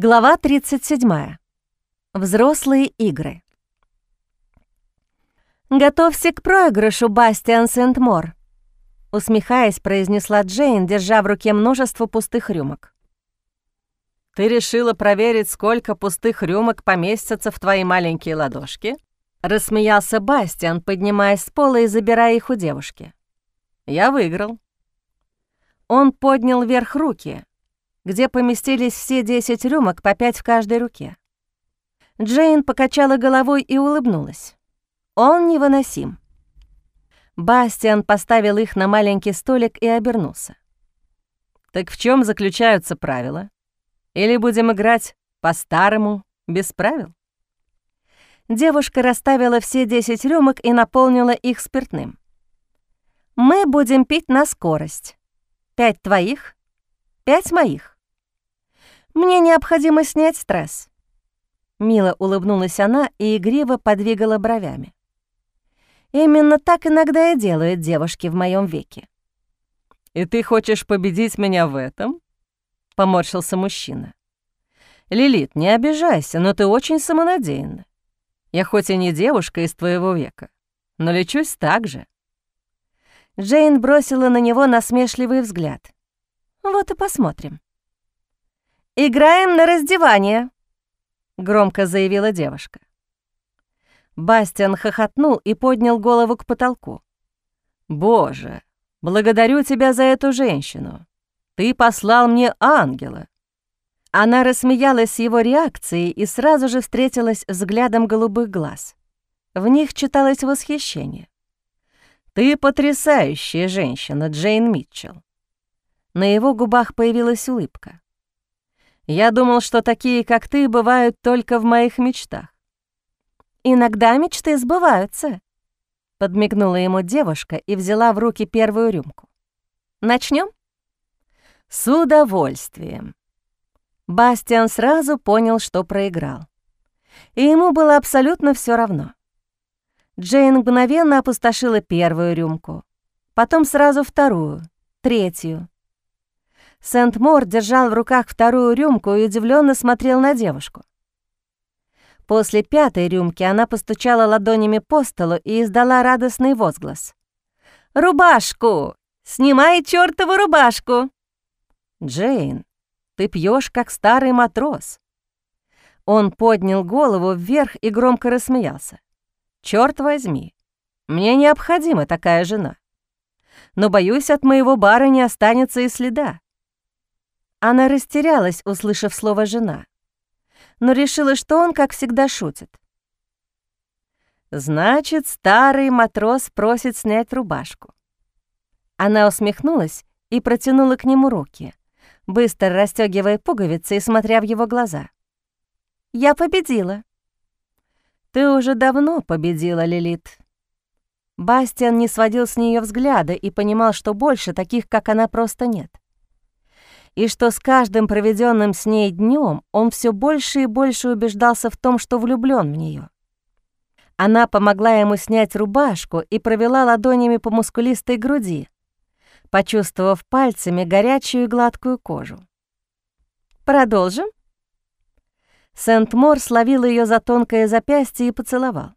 Глава 37. Взрослые игры. «Готовься к проигрышу, Бастиан Сент-Мор», — усмехаясь, произнесла Джейн, держа в руке множество пустых рюмок. «Ты решила проверить, сколько пустых рюмок поместятся в твои маленькие ладошки?» — рассмеялся Бастиан, поднимаясь с пола и забирая их у девушки. «Я выиграл». Он поднял вверх руки, где поместились все 10 рюмок по 5 в каждой руке. Джейн покачала головой и улыбнулась. Он невыносим. Бастиан поставил их на маленький столик и обернулся. «Так в чем заключаются правила? Или будем играть по-старому, без правил?» Девушка расставила все 10 рюмок и наполнила их спиртным. «Мы будем пить на скорость. Пять твоих, пять моих. Мне необходимо снять стресс». Мило улыбнулась она и игриво подвигала бровями. «Именно так иногда и делают девушки в моем веке». «И ты хочешь победить меня в этом?» — поморщился мужчина. «Лилит, не обижайся, но ты очень самонадеянна. Я хоть и не девушка из твоего века, но лечусь так же». Джейн бросила на него насмешливый взгляд. «Вот и посмотрим». «Играем на раздевание», — громко заявила девушка. Бастиан хохотнул и поднял голову к потолку. «Боже, благодарю тебя за эту женщину. Ты послал мне ангела». Она рассмеялась его реакцией и сразу же встретилась взглядом голубых глаз. В них читалось восхищение. «Ты потрясающая женщина, Джейн Митчелл». На его губах появилась улыбка. Я думал, что такие, как ты, бывают только в моих мечтах. Иногда мечты сбываются, подмигнула ему девушка и взяла в руки первую рюмку. Начнем? С удовольствием. Бастиан сразу понял, что проиграл. И ему было абсолютно все равно. Джейн мгновенно опустошила первую рюмку, потом сразу вторую, третью. Сент-Мор держал в руках вторую рюмку и удивленно смотрел на девушку. После пятой рюмки она постучала ладонями по столу и издала радостный возглас. «Рубашку! Снимай чёртову рубашку!» «Джейн, ты пьешь как старый матрос». Он поднял голову вверх и громко рассмеялся. «Чёрт возьми, мне необходима такая жена. Но, боюсь, от моего бара не останется и следа. Она растерялась, услышав слово «жена», но решила, что он, как всегда, шутит. «Значит, старый матрос просит снять рубашку». Она усмехнулась и протянула к нему руки, быстро расстёгивая пуговицы и смотря в его глаза. «Я победила». «Ты уже давно победила, Лилит». Бастиан не сводил с нее взгляда и понимал, что больше таких, как она, просто нет и что с каждым проведенным с ней днем он все больше и больше убеждался в том, что влюблен в нее. Она помогла ему снять рубашку и провела ладонями по мускулистой груди, почувствовав пальцами горячую и гладкую кожу. «Продолжим?» Сент-Мор словил ее за тонкое запястье и поцеловал.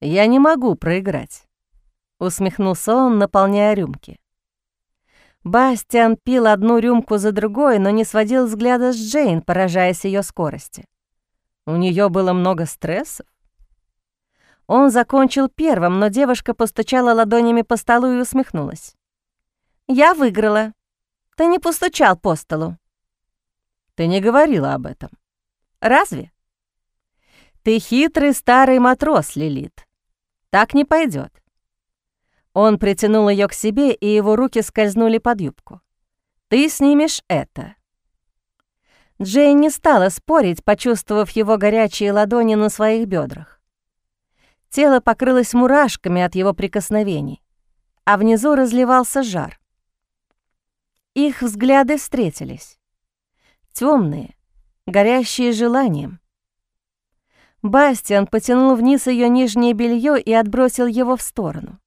«Я не могу проиграть», — усмехнулся он, наполняя рюмки. Бастиан пил одну рюмку за другой, но не сводил взгляда с Джейн, поражаясь ее скорости. У нее было много стрессов. Он закончил первым, но девушка постучала ладонями по столу и усмехнулась. «Я выиграла. Ты не постучал по столу». «Ты не говорила об этом». «Разве?» «Ты хитрый старый матрос, Лилит. Так не пойдет. Он притянул ее к себе, и его руки скользнули под юбку. «Ты снимешь это». Джейн не стала спорить, почувствовав его горячие ладони на своих бедрах. Тело покрылось мурашками от его прикосновений, а внизу разливался жар. Их взгляды встретились. темные, горящие желанием. Бастиан потянул вниз ее нижнее белье и отбросил его в сторону.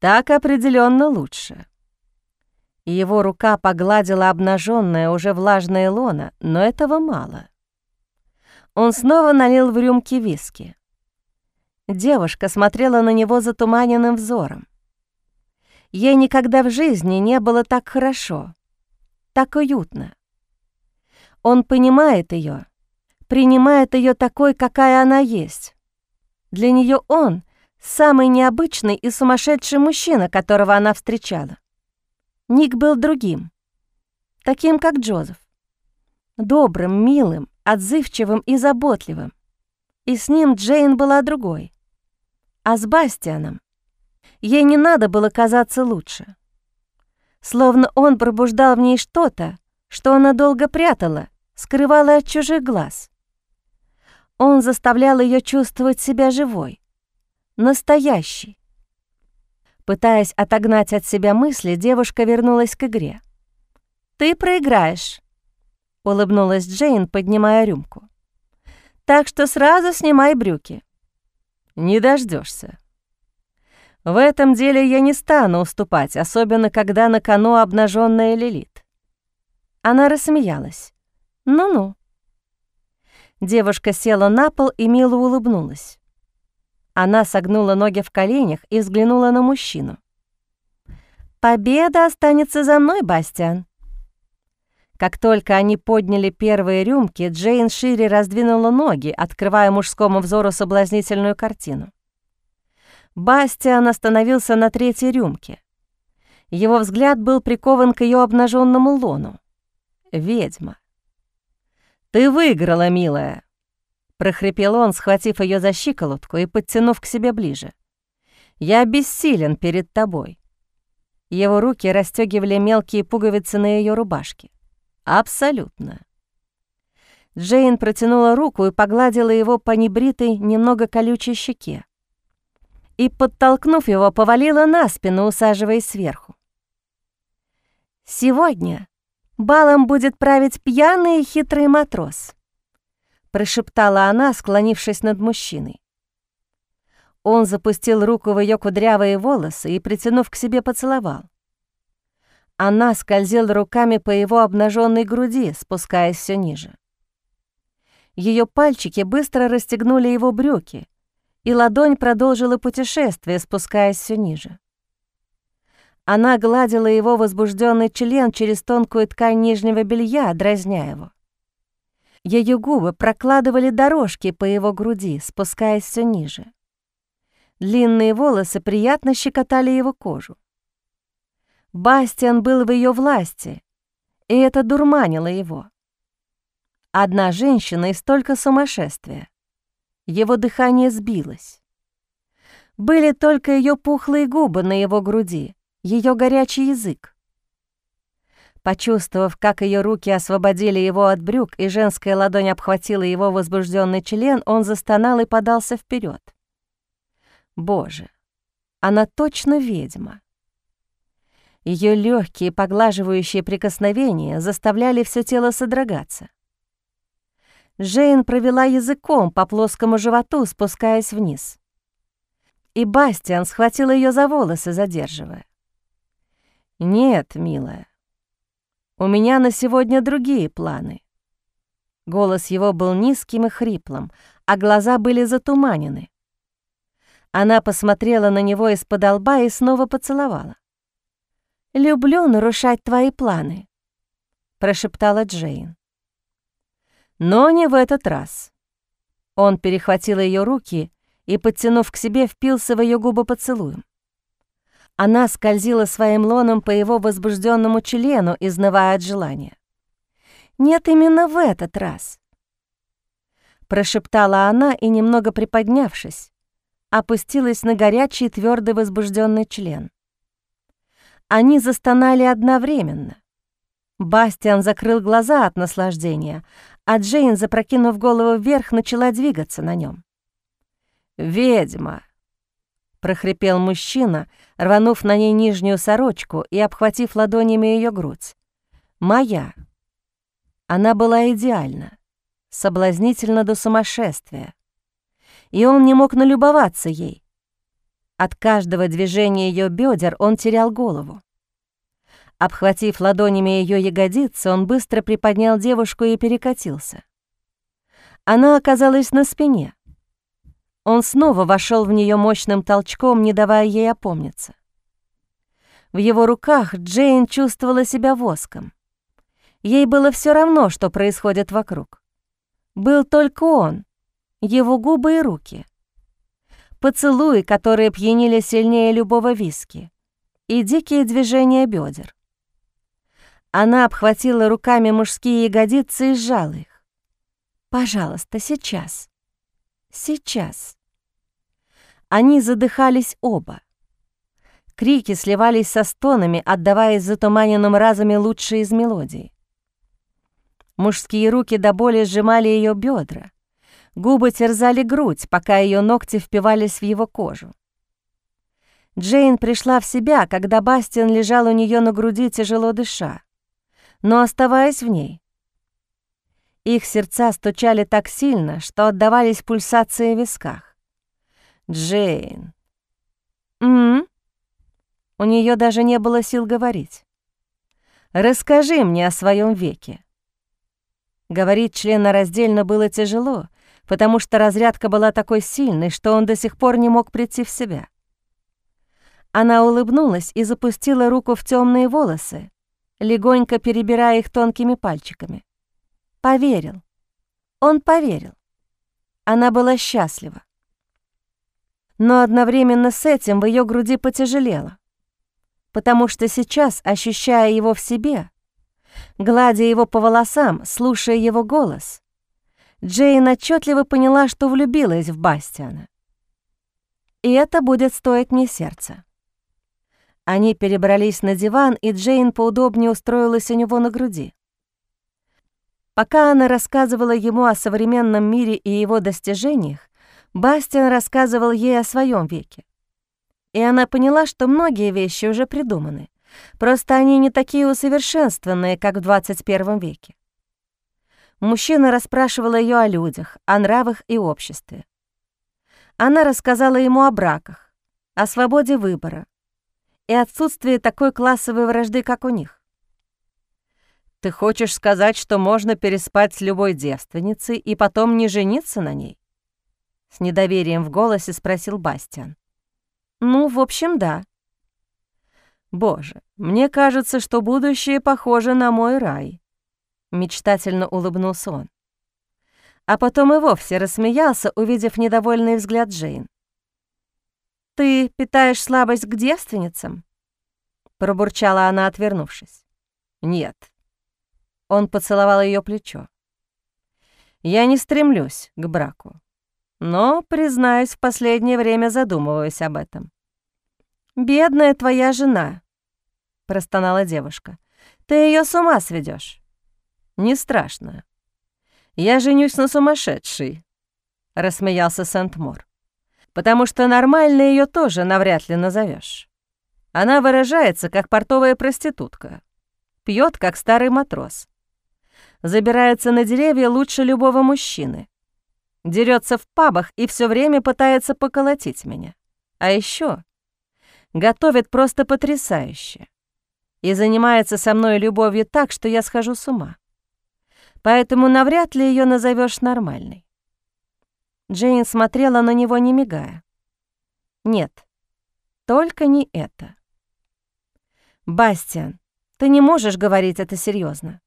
Так определенно лучше. Его рука погладила обнаженное уже влажное лоно, но этого мало. Он снова налил в рюмки виски. Девушка смотрела на него затуманенным взором. Ей никогда в жизни не было так хорошо, так уютно. Он понимает ее, принимает ее такой, какая она есть. Для нее он — самый необычный и сумасшедший мужчина, которого она встречала. Ник был другим, таким, как Джозеф. Добрым, милым, отзывчивым и заботливым. И с ним Джейн была другой. А с Бастианом ей не надо было казаться лучше. Словно он пробуждал в ней что-то, что она долго прятала, скрывала от чужих глаз. Он заставлял ее чувствовать себя живой, настоящей. Пытаясь отогнать от себя мысли, девушка вернулась к игре. «Ты проиграешь», — улыбнулась Джейн, поднимая рюмку. «Так что сразу снимай брюки». «Не дождешься. В этом деле я не стану уступать, особенно когда на кону обнаженная Лилит». Она рассмеялась. «Ну-ну». Девушка села на пол и мило улыбнулась. Она согнула ноги в коленях и взглянула на мужчину. «Победа останется за мной, Бастиан». Как только они подняли первые рюмки, Джейн шире раздвинула ноги, открывая мужскому взору соблазнительную картину. Бастиан остановился на третьей рюмке. Его взгляд был прикован к ее обнаженному лону. Ведьма. «Ты выиграла, милая!» Прохрипел он, схватив ее за щиколотку и подтянув к себе ближе. «Я бессилен перед тобой». Его руки расстегивали мелкие пуговицы на ее рубашке. «Абсолютно». Джейн протянула руку и погладила его по небритой, немного колючей щеке. И, подтолкнув его, повалила на спину, усаживаясь сверху. «Сегодня балом будет править пьяный и хитрый матрос», прошептала она, склонившись над мужчиной. Он запустил руку в ее кудрявые волосы и, притянув к себе, поцеловал. Она скользила руками по его обнаженной груди, спускаясь все ниже. Ее пальчики быстро расстегнули его брюки, и ладонь продолжила путешествие, спускаясь все ниже. Она гладила его возбужденный член через тонкую ткань нижнего белья, дразня его. Ее губы прокладывали дорожки по его груди, спускаясь все ниже. Длинные волосы приятно щекотали его кожу. Бастиан был в ее власти, и это дурманило его. Одна женщина и столько сумасшествия. Его дыхание сбилось. Были только ее пухлые губы на его груди, ее горячий язык. Почувствовав, как ее руки освободили его от брюк и женская ладонь обхватила его возбужденный член, он застонал и подался вперед. Боже, она точно ведьма. Ее легкие поглаживающие прикосновения заставляли все тело содрогаться. Джейн провела языком по плоскому животу, спускаясь вниз. И Бастиан схватил ее за волосы, задерживая. «Нет, милая, у меня на сегодня другие планы». Голос его был низким и хриплым, а глаза были затуманены. Она посмотрела на него из-под лба и снова поцеловала. «Люблю нарушать твои планы», — прошептала Джейн. Но не в этот раз. Он перехватил ее руки и, подтянув к себе, впился в ее губы поцелуем. Она скользила своим лоном по его возбужденному члену, изнывая от желания. «Нет, именно в этот раз», — прошептала она и, немного приподнявшись, опустилась на горячий твердый возбужденный член. Они застонали одновременно. Бастиан закрыл глаза от наслаждения, а Джейн, запрокинув голову вверх, начала двигаться на нем. «Ведьма!» — прохрипел мужчина, рванув на ней нижнюю сорочку и обхватив ладонями ее грудь. «Моя». Она была идеальна, соблазнительна до сумасшествия. И он не мог налюбоваться ей. От каждого движения ее бедер он терял голову. Обхватив ладонями ее ягодицы, он быстро приподнял девушку и перекатился. Она оказалась на спине. Он снова вошел в нее мощным толчком, не давая ей опомниться. В его руках Джейн чувствовала себя воском. Ей было все равно, что происходит вокруг. Был только он, его губы и руки. Поцелуи, которые пьянили сильнее любого виски, и дикие движения бедер. Она обхватила руками мужские ягодицы и сжала их. «Пожалуйста, сейчас. Сейчас». Они задыхались оба. Крики сливались со стонами, отдаваясь затуманенным разами лучшие из мелодий. Мужские руки до боли сжимали ее бедра. Губы терзали грудь, пока ее ногти впивались в его кожу. Джейн пришла в себя, когда Бастиан лежал у нее на груди, тяжело дыша, но оставаясь в ней. Их сердца стучали так сильно, что отдавались пульсации в висках. «Джейн!» «М-м?» У нее даже не было сил говорить. «Расскажи мне о своем веке». Говорить членораздельно было тяжело, потому что разрядка была такой сильной, что он до сих пор не мог прийти в себя. Она улыбнулась и запустила руку в темные волосы, легонько перебирая их тонкими пальчиками. Поверил. Он поверил. Она была счастлива. Но одновременно с этим в ее груди потяжелело потому что сейчас, ощущая его в себе, гладя его по волосам, слушая его голос, Джейн отчетливо поняла, что влюбилась в Бастиана. И это будет стоить мне сердца. Они перебрались на диван, и Джейн поудобнее устроилась у него на груди. Пока она рассказывала ему о современном мире и его достижениях, Бастиан рассказывал ей о своем веке и она поняла, что многие вещи уже придуманы. Просто они не такие усовершенствованные, как в 21 веке. Мужчина расспрашивал ее о людях, о нравах и обществе. Она рассказала ему о браках, о свободе выбора и отсутствии такой классовой вражды, как у них. «Ты хочешь сказать, что можно переспать с любой девственницей и потом не жениться на ней?» С недоверием в голосе спросил Бастиан. Ну, в общем, да. Боже, мне кажется, что будущее похоже на мой рай. Мечтательно улыбнулся он. А потом и вовсе рассмеялся, увидев недовольный взгляд Джейн. «Ты питаешь слабость к девственницам?» Пробурчала она, отвернувшись. «Нет». Он поцеловал ее плечо. «Я не стремлюсь к браку но, признаюсь, в последнее время задумываюсь об этом. «Бедная твоя жена», — простонала девушка. «Ты ее с ума сведешь. «Не страшно. Я женюсь на сумасшедшей», — рассмеялся Сент-Мор. «Потому что нормально ее тоже навряд ли назовешь. Она выражается, как портовая проститутка, пьет, как старый матрос, забирается на деревья лучше любого мужчины, дерется в пабах и все время пытается поколотить меня. А еще готовит просто потрясающе и занимается со мной любовью так, что я схожу с ума. Поэтому навряд ли ее назовешь нормальной. Джейн смотрела на него, не мигая. Нет, только не это. «Бастиан, ты не можешь говорить это серьезно,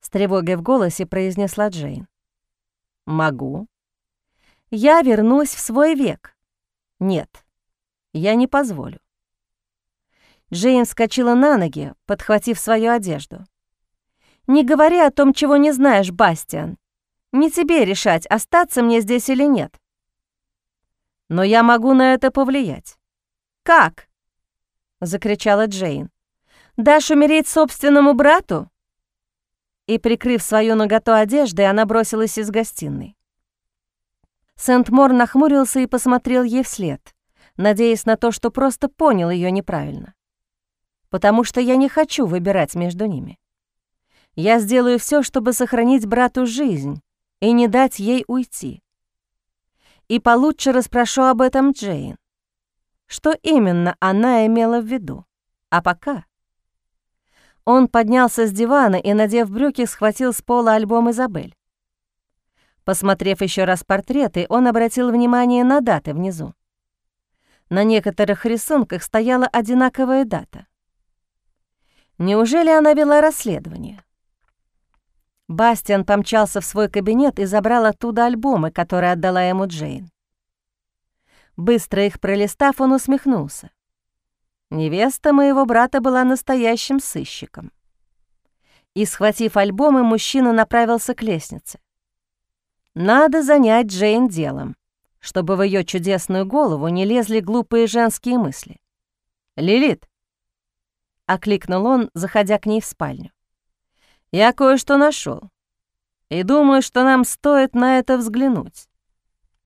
с тревогой в голосе произнесла Джейн. Могу. Я вернусь в свой век. Нет, я не позволю. Джейн вскочила на ноги, подхватив свою одежду. «Не говори о том, чего не знаешь, Бастиан. Не тебе решать, остаться мне здесь или нет. Но я могу на это повлиять». «Как?» — закричала Джейн. «Дашь умереть собственному брату?» И, прикрыв свою наготу одеждой, она бросилась из гостиной. Сент-Мор нахмурился и посмотрел ей вслед, надеясь на то, что просто понял ее неправильно. «Потому что я не хочу выбирать между ними. Я сделаю все, чтобы сохранить брату жизнь и не дать ей уйти. И получше расспрошу об этом Джейн. Что именно она имела в виду? А пока...» Он поднялся с дивана и, надев брюки, схватил с пола альбом Изабель. Посмотрев еще раз портреты, он обратил внимание на даты внизу. На некоторых рисунках стояла одинаковая дата. Неужели она вела расследование? Бастиан помчался в свой кабинет и забрал оттуда альбомы, которые отдала ему Джейн. Быстро их пролистав, он усмехнулся. Невеста моего брата была настоящим сыщиком. И, схватив альбомы, мужчина направился к лестнице. Надо занять Джейн делом, чтобы в ее чудесную голову не лезли глупые женские мысли. «Лилит!» — окликнул он, заходя к ней в спальню. «Я кое-что нашел, и думаю, что нам стоит на это взглянуть».